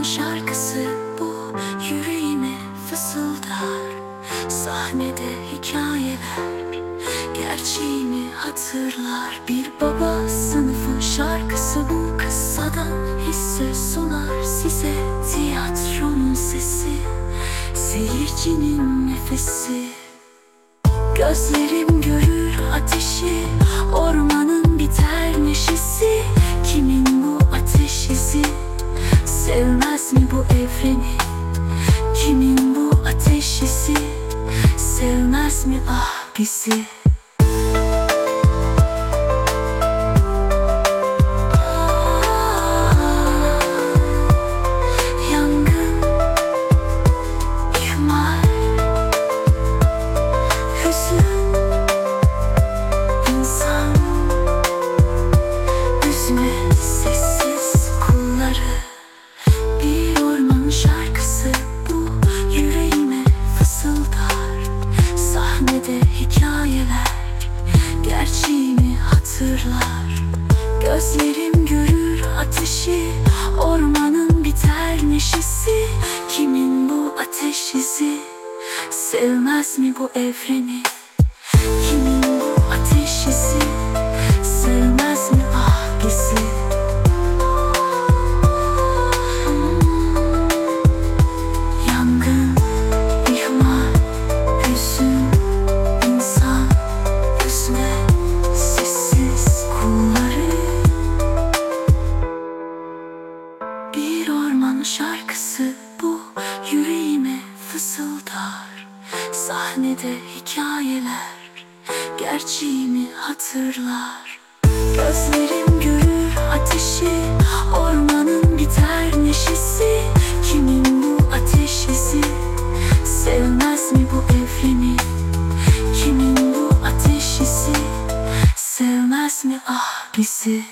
Aşkın şarkısı bu yüreğime fısıldar. Sahnede hikayeler gerçeğini hatırlar. Bir baba sınıfın şarkısı bu kıssadan hisse sunar. Size Tiyatronun sesi seyircinin nefesi. Gözlerim görür ateşi Sevmez mi bu evreni? Kimin bu ateş izi Sevmez mi ah bizi Sahnede hikayeler Gerçeğini hatırlar. Gözlerim görür ateşi Ormanın biter neşesi. Kimin bu ateş izi? Sevmez mi bu evreni? Kimin bu ateş izi Sahnede hikayeler gerçeğini hatırlar. Gözlerim görür ateşi Ormanın biter neşesi. Kimin bu ateş Sevmez mi bu evreni? Kimin bu ateş Sevmez mi ah bizi